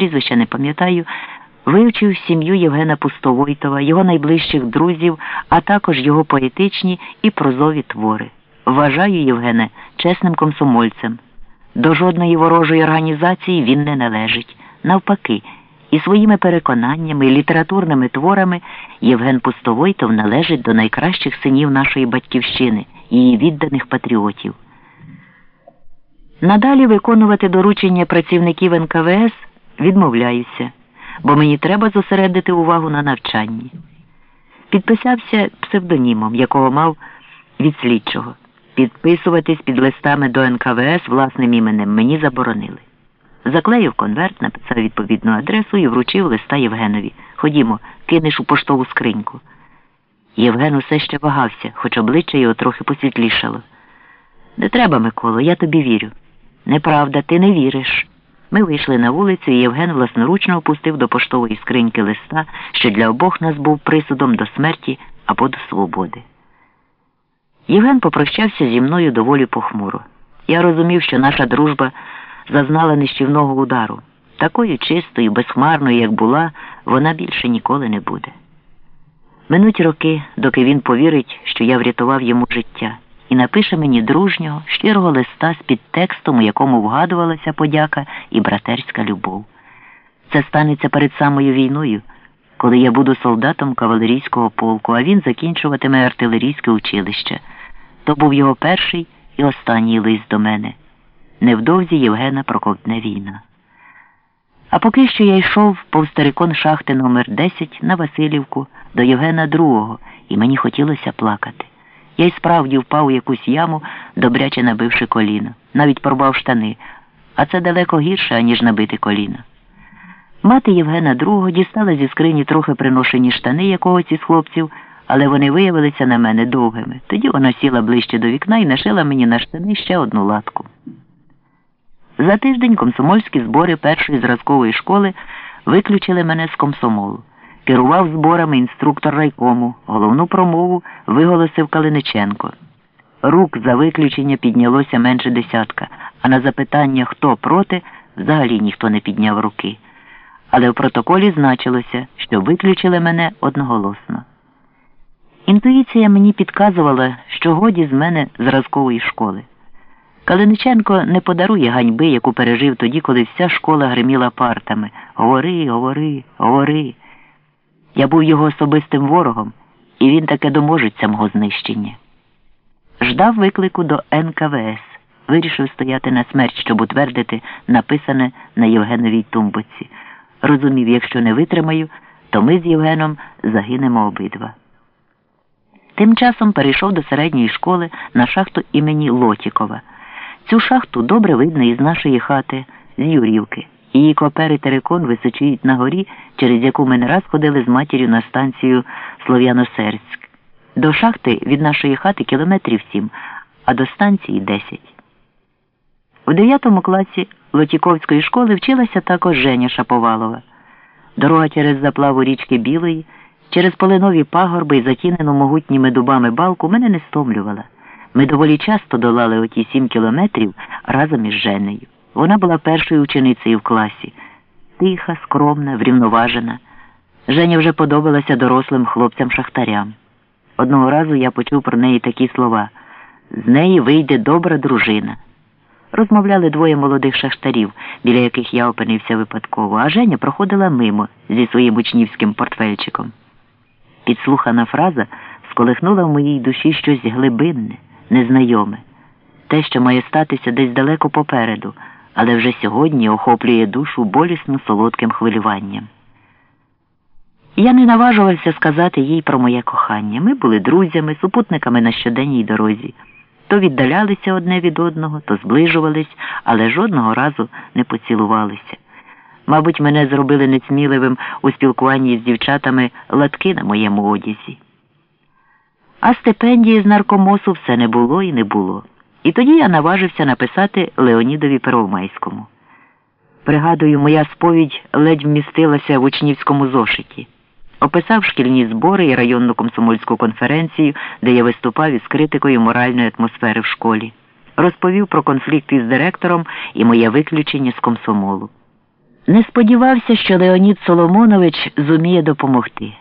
прізвища не пам'ятаю, вивчив сім'ю Євгена Пустовойтова, його найближчих друзів, а також його поетичні і прозові твори. Вважаю Євгена чесним комсомольцем. До жодної ворожої організації він не належить. Навпаки, і своїми переконаннями і літературними творами Євген Пустовойтов належить до найкращих синів нашої батьківщини, її відданих патріотів. Надалі виконувати доручення працівників НКВС відмовляюся, бо мені треба зосередити увагу на навчанні. Підписався псевдонімом, якого мав від слідчого. Підписуватись під листами до НКВС власним іменем мені заборонили. Заклеїв конверт, написав відповідну адресу і вручив листа Євгенові. Ходімо, кинеш у поштову скриньку. Євген усе ще вагався, хоч обличчя його трохи посвітлішало. Не треба, Миколо, я тобі вірю. Неправда, ти не віриш. Ми вийшли на вулицю, і Євген власноручно опустив до поштової скриньки листа, що для обох нас був присудом до смерті або до свободи. Євген попрощався зі мною доволі похмуро. Я розумів, що наша дружба зазнала нищівного удару. Такою чистою, безхмарною, як була, вона більше ніколи не буде. Минуть роки, доки він повірить, що я врятував йому життя, і напише мені дружнього, щирого листа з підтекстом, у якому вгадувалася подяка і братерська любов. Це станеться перед самою війною, коли я буду солдатом кавалерійського полку, а він закінчуватиме артилерійське училище. То був його перший і останній лист до мене. Невдовзі Євгена проковтне війна. А поки що я йшов повстерикон шахти номер 10 на Васильівку до Євгена II, і мені хотілося плакати. Я й справді впав у якусь яму, добряче набивши коліно, навіть порвав штани, а це далеко гірше, аніж набити коліно. Мати Євгена II дістала зі скрині трохи приношені штани якогось із хлопців, але вони виявилися на мене довгими. Тоді вона сіла ближче до вікна і нашила мені на штани ще одну латку. За тиждень комсомольські збори першої зразкової школи виключили мене з комсомолу. Керував зборами інструктор райкому, головну промову виголосив Калиниченко. Рук за виключення піднялося менше десятка, а на запитання, хто проти, взагалі ніхто не підняв руки. Але в протоколі значилося, що виключили мене одноголосно. Інтуїція мені підказувала, що годі з мене зразкової школи. Калиниченко не подарує ганьби, яку пережив тоді, коли вся школа гриміла партами. Говори, говори, говори. Я був його особистим ворогом, і він таке доможеться мого знищення. Ждав виклику до НКВС, вирішив стояти на смерть, щоб утвердити написане на Євгеновій тумбоці. Розумів, якщо не витримаю, то ми з Євгеном загинемо обидва. Тим часом перейшов до середньої школи на шахту імені Лотікова. Цю шахту добре видно із нашої хати, з Юрівки. Її копери терикон височують на горі, через яку ми не раз ходили з матір'ю на станцію Слов'яносерськ. До шахти від нашої хати кілометрів сім, а до станції десять. У дев'ятому класі Лотіковської школи вчилася також Женя Шаповалова. Дорога через заплаву річки Білої, через полинові пагорби і затінену могутніми дубами балку мене не стомлювала. Ми доволі часто долали оті сім кілометрів разом із Женею. Вона була першою ученицею в класі, тиха, скромна, врівноважена. Женя вже подобалася дорослим хлопцям-шахтарям. Одного разу я почув про неї такі слова з неї вийде добра дружина. Розмовляли двоє молодих шахтарів, біля яких я опинився випадково, а Женя проходила мимо зі своїм учнівським портфельчиком. Підслухана фраза сколихнула в моїй душі щось глибинне, незнайоме, те, що має статися десь далеко попереду, але вже сьогодні охоплює душу болісно солодким хвилюванням. Я не наважувався сказати їй про моє кохання. Ми були друзями, супутниками на щоденній дорозі. То віддалялися одне від одного, то зближувались, але жодного разу не поцілувалися. Мабуть, мене зробили несміливим у спілкуванні з дівчатами латки на моєму одязі. А стипендії з наркомосу все не було і не було. І тоді я наважився написати Леонідові Первомайському. Пригадую, моя сповідь ледь вмістилася в учнівському зошиті. Описав шкільні збори і районну комсомольську конференцію, де я виступав із критикою моральної атмосфери в школі. Розповів про конфлікт із директором і моє виключення з комсомолу. Не сподівався, що Леонід Соломонович зуміє допомогти.